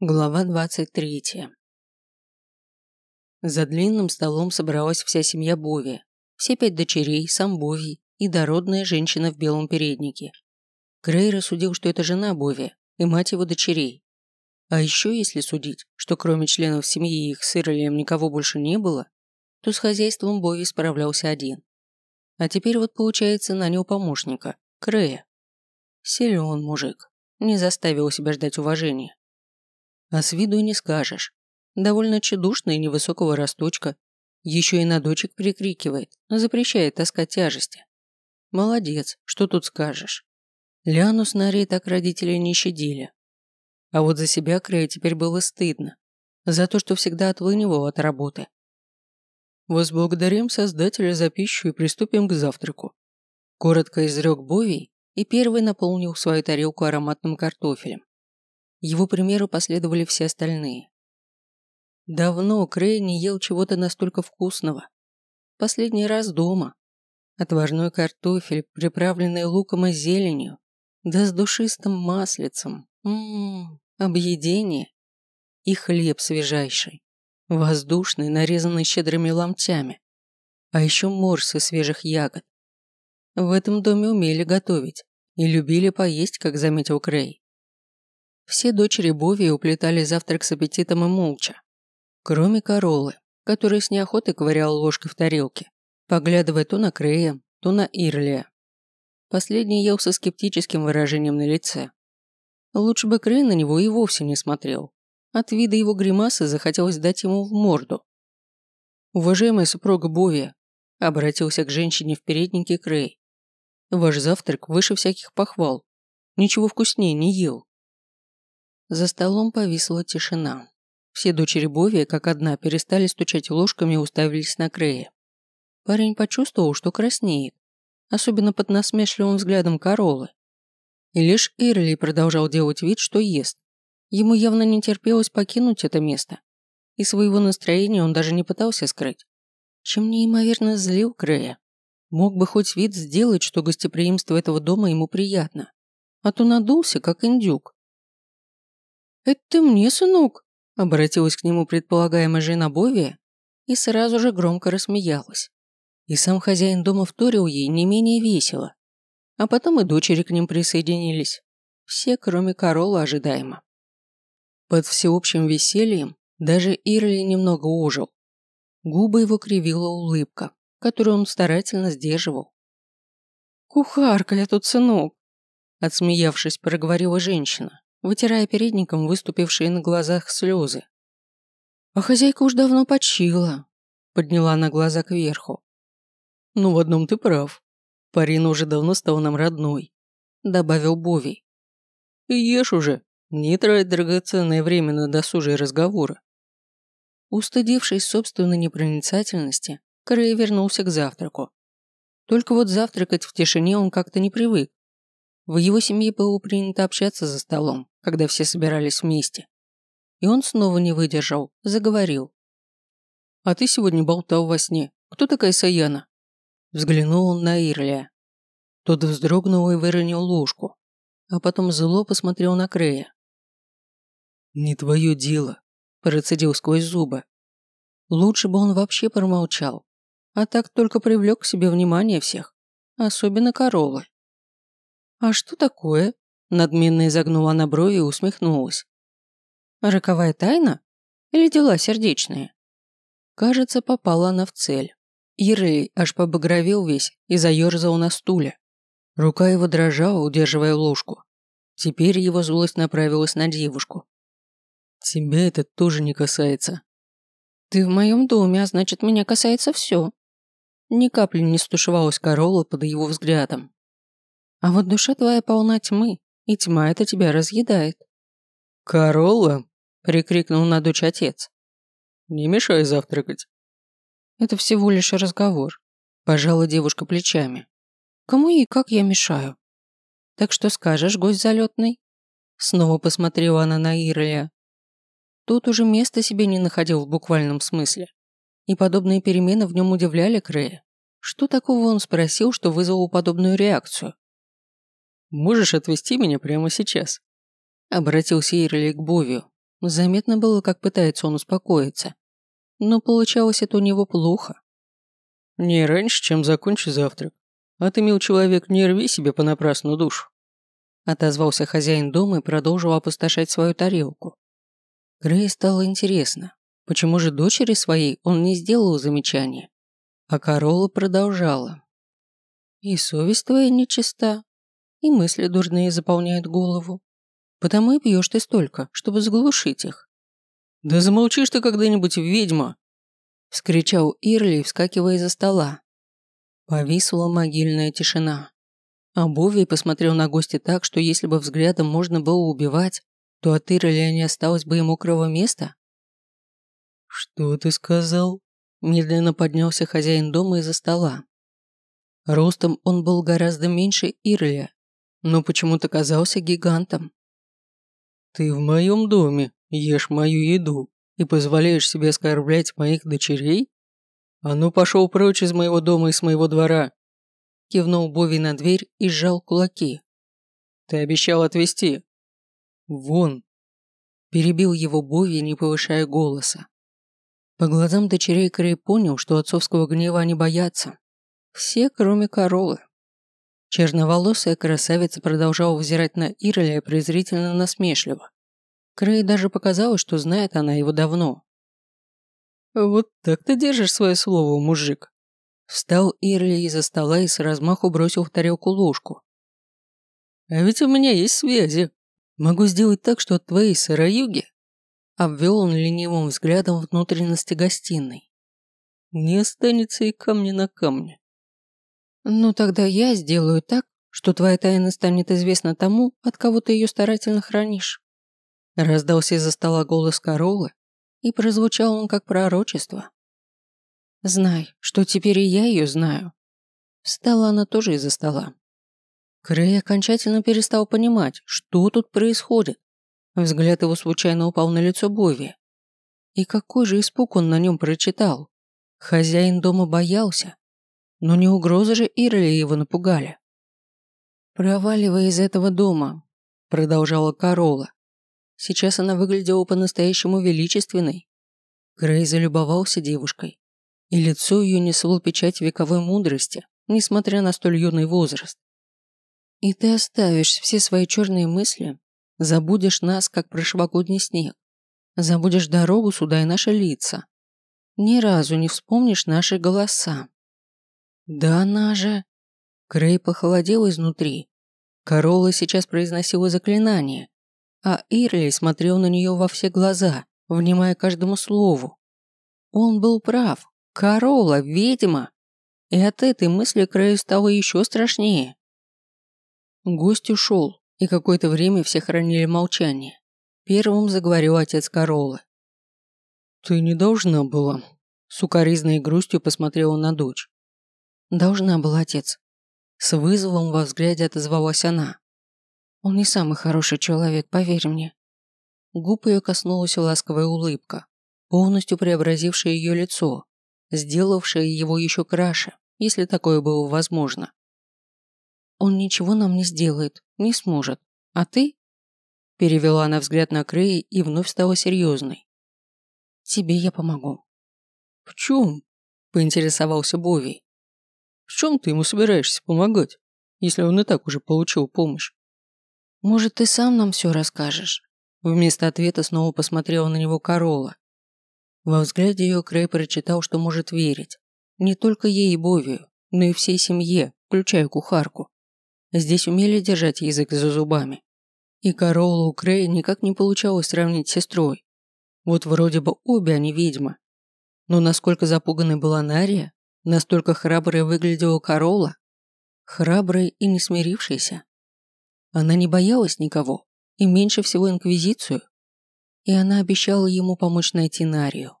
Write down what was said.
Глава 23. За длинным столом собралась вся семья Бови, все пять дочерей, сам Бови и дородная женщина в белом переднике. Грей рассудил, что это жена Бови и мать его дочерей. А еще, если судить, что кроме членов семьи их с Ирлием никого больше не было, то с хозяйством Бови справлялся один. А теперь вот получается нанял помощника, Крея. Силен мужик, не заставил себя ждать уважения. А с виду не скажешь. Довольно и невысокого росточка. Еще и на дочек прикрикивает, запрещает таскать тяжести. Молодец, что тут скажешь. Ляну с Нарей так родители не щадили. А вот за себя Крея теперь было стыдно. За то, что всегда отлынивал от работы. «Возблагодарим Создателя за пищу и приступим к завтраку», коротко изрек Бовий и первый наполнил свою тарелку ароматным картофелем. Его примеру последовали все остальные. Давно Крей не ел чего-то настолько вкусного. Последний раз дома. Отварной картофель, приправленный луком и зеленью, да с душистым маслицем. Ммм, объедение. И хлеб свежайший, воздушный, нарезанный щедрыми ломтями. А еще морсы свежих ягод. В этом доме умели готовить и любили поесть, как заметил Крей. Все дочери Бови уплетали завтрак с аппетитом и молча. Кроме Королы, которая с неохотой ковыряла ложкой в тарелке, поглядывая то на Крея, то на Ирлия. Последний ел со скептическим выражением на лице. Лучше бы Крей на него и вовсе не смотрел. От вида его гримасы захотелось дать ему в морду. «Уважаемая супруга Бови», – обратился к женщине в переднике Крей. «Ваш завтрак выше всяких похвал. Ничего вкуснее не ел. За столом повисла тишина. Все дочери Бови, как одна, перестали стучать ложками и уставились на Крея. Парень почувствовал, что краснеет, особенно под насмешливым взглядом Королы. И лишь Ирли продолжал делать вид, что ест. Ему явно не терпелось покинуть это место. И своего настроения он даже не пытался скрыть. Чем неимоверно злил Крея. Мог бы хоть вид сделать, что гостеприимство этого дома ему приятно. А то надулся, как индюк. «Это ты мне, сынок?» Обратилась к нему предполагаемая жена Бови и сразу же громко рассмеялась. И сам хозяин дома вторил ей не менее весело. А потом и дочери к ним присоединились. Все, кроме Корола, ожидаемо. Под всеобщим весельем даже Ирли немного ожил. Губы его кривила улыбка, которую он старательно сдерживал. «Кухарка я тут, сынок!» Отсмеявшись, проговорила женщина вытирая передником выступившие на глазах слезы. «А хозяйка уж давно почила», — подняла на глаза кверху. «Ну, в одном ты прав. Парина уже давно стал нам родной», — добавил Бови. «Ешь уже, не трать драгоценное время на досужие разговоры». Устыдившись собственной непроницательности, Крей вернулся к завтраку. Только вот завтракать в тишине он как-то не привык. В его семье было принято общаться за столом, когда все собирались вместе. И он снова не выдержал, заговорил. «А ты сегодня болтал во сне. Кто такая Саяна?» Взглянул он на Ирлия. Тот вздрогнул и выронил ложку, а потом зло посмотрел на Крея. «Не твое дело», – процедил сквозь зубы. Лучше бы он вообще промолчал, а так только привлек к себе внимание всех, особенно коровы. «А что такое?» Надменно изогнула на брови и усмехнулась. «Роковая тайна? Или дела сердечные?» Кажется, попала она в цель. Ирей аж побагровел весь и заерзал на стуле. Рука его дрожала, удерживая ложку. Теперь его злость направилась на девушку. «Тебя это тоже не касается». «Ты в моем доме, а значит, меня касается все». Ни капли не стушевалась Корола под его взглядом. «А вот душа твоя полна тьмы, и тьма это тебя разъедает». «Королла!» – прикрикнул на дочь отец. «Не мешай завтракать». «Это всего лишь разговор», – пожала девушка плечами. «Кому и как я мешаю?» «Так что скажешь, гость залетный?» Снова посмотрела она на Ирля. Тут уже места себе не находил в буквальном смысле. И подобные перемены в нем удивляли Крея. Что такого он спросил, что вызвало подобную реакцию? Можешь отвезти меня прямо сейчас?» Обратился Ирли к Бовию, Заметно было, как пытается он успокоиться. Но получалось это у него плохо. «Не раньше, чем закончу завтрак. А ты, мил человек, не рви себе понапрасну душу». Отозвался хозяин дома и продолжил опустошать свою тарелку. Грей стало интересно, почему же дочери своей он не сделал замечания, а Корола продолжала. «И совесть твоя нечиста, и мысли дурные заполняют голову. Потому и пьешь ты столько, чтобы заглушить их». «Да замолчишь ты когда-нибудь, ведьма!» вскричал Ирли, вскакивая из-за стола. Повисла могильная тишина. А Бови посмотрел на гостя так, что если бы взглядом можно было убивать, то от Ирли не осталось бы и мокрого места. «Что ты сказал?» Медленно поднялся хозяин дома из-за стола. Ростом он был гораздо меньше Ирля, но почему-то казался гигантом. «Ты в моем доме, ешь мою еду и позволяешь себе оскорблять моих дочерей? А ну пошел прочь из моего дома и с моего двора!» Кивнул Бови на дверь и сжал кулаки. «Ты обещал отвезти!» «Вон!» Перебил его Бови, не повышая голоса. По глазам дочерей Крей понял, что отцовского гнева они боятся. Все, кроме Королы. Черноволосая красавица продолжала взирать на Ирля презрительно насмешливо. Крей даже показалось, что знает она его давно. «Вот так ты держишь свое слово, мужик!» Встал Ирли из-за стола и с размаху бросил в тарелку ложку. «А ведь у меня есть связи. Могу сделать так, что от твоей сыроюги Обвел он ленивым взглядом внутренности гостиной. Не останется и камня на камне. Ну тогда я сделаю так, что твоя тайна станет известна тому, от кого ты ее старательно хранишь. Раздался из-за стола голос Королы, и прозвучал он как пророчество. Знай, что теперь и я ее знаю. Встала она тоже из-за стола. Крей окончательно перестал понимать, что тут происходит. Взгляд его случайно упал на лицо Бови. И какой же испуг он на нем прочитал. Хозяин дома боялся. Но не угрозы же Ирли его напугали. «Проваливай из этого дома», – продолжала Корола. Сейчас она выглядела по-настоящему величественной. Грей залюбовался девушкой, и лицо ее несло печать вековой мудрости, несмотря на столь юный возраст. «И ты оставишь все свои черные мысли Забудешь нас, как прошлогодний снег. Забудешь дорогу сюда и наши лица. Ни разу не вспомнишь наши голоса. Да она же... Крей похолодел изнутри. Корола сейчас произносила заклинание, а Ирли смотрел на нее во все глаза, внимая каждому слову. Он был прав. Корола, ведьма. И от этой мысли Крею стало еще страшнее. Гость ушел, и какое-то время все хранили молчание. Первым заговорил отец Королы. «Ты не должна была», – сукоризной грустью посмотрела на дочь. «Должна была, отец». С вызовом во взгляде отозвалась она. «Он не самый хороший человек, поверь мне». Губ ее коснулась ласковая улыбка, полностью преобразившая ее лицо, сделавшая его еще краше, если такое было возможно. Он ничего нам не сделает, не сможет. А ты?» Перевела она взгляд на Крей и вновь стала серьезной. «Тебе я помогу». «В чем?» – поинтересовался Бови. «В чем ты ему собираешься помогать, если он и так уже получил помощь?» «Может, ты сам нам все расскажешь?» Вместо ответа снова посмотрела на него Корола. Во взгляде ее Крей прочитал, что может верить. Не только ей и Бовию, но и всей семье, включая кухарку. Здесь умели держать язык за зубами. И Королу Крей никак не получалось сравнить с сестрой. Вот вроде бы обе они ведьмы. Но насколько запуганной была Нария, настолько храброй выглядела Корола. Храброй и не смирившейся. Она не боялась никого, и меньше всего Инквизицию. И она обещала ему помочь найти Нарию.